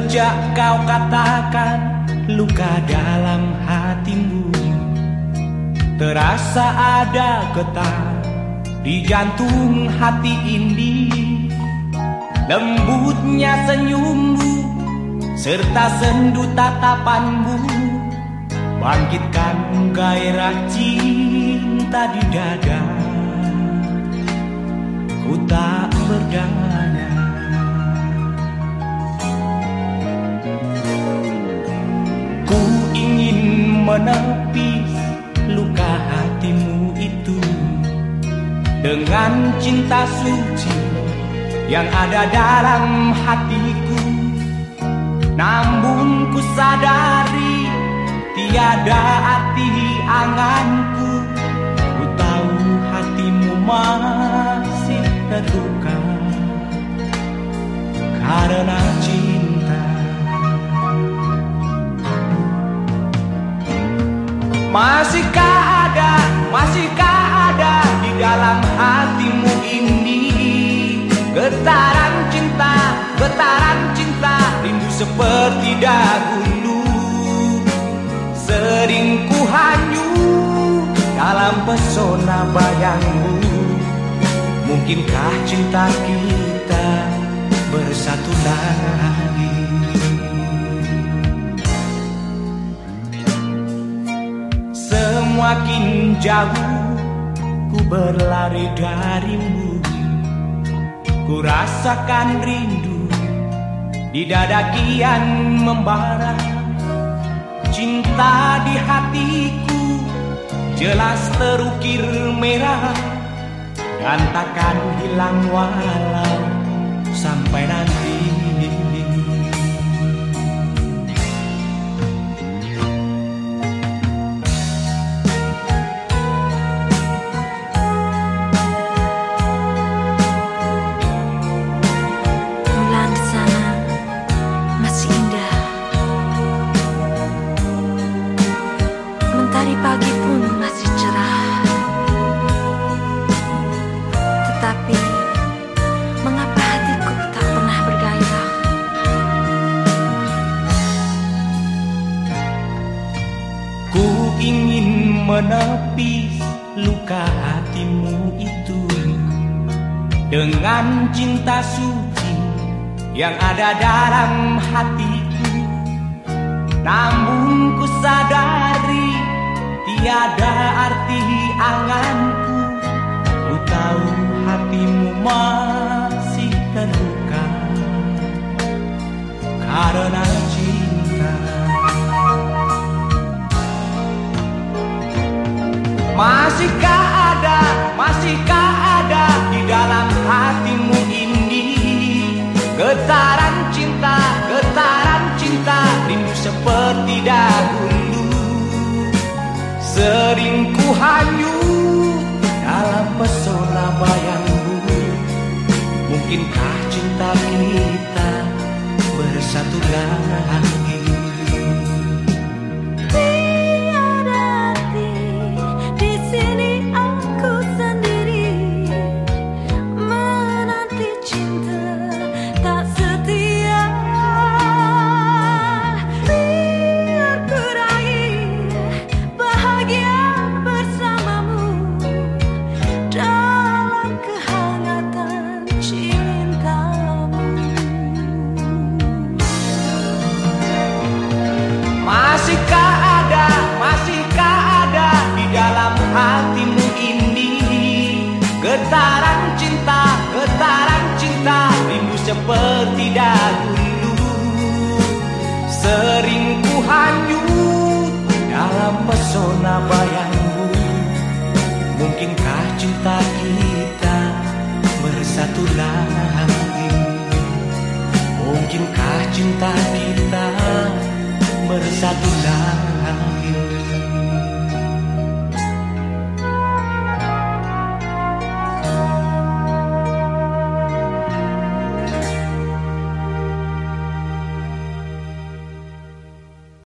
Sejak kau katakan luka dalam hatimu. Terasa ada getar di jantung hati ini. Lembutnya senyummu serta sendu tatapanmu. Bangkitkan gairah cinta di dada. Ku tak berdaya menepis luka hatimu itu. Dengan cinta suci yang ada dalam hatiku Namun ku sadari tiada arti anganku Masihkah ada, masihkah ada di dalam hatimu ini? Getaran cinta, getaran cinta Rindu seperti dahulu. Sering ku hanyut dalam pesona bayangmu. Mungkinkah cinta kita bersatu lagi Jauh ku berlari darimu. Ku rasakan rindu di dada kian membara. Cinta di hatiku jelas terukir merah Dan takkan hilang walau sampai nanti menepis luka hatimu itu. Dengan cinta suci yang ada dalam hatiku. Namun ku sadari tiada arti anganku. Ku tahu hatimu masih Sering ku hanyut dalam pesona bayangmu. Mungkinkah cinta kita Getaran cinta, getaran cinta Rindu seperti dahulu. Sering ku hanyut dalam pesona bayangmu Mungkinkah cinta kita bersatu lagi? Mungkinkah cinta kita bersatu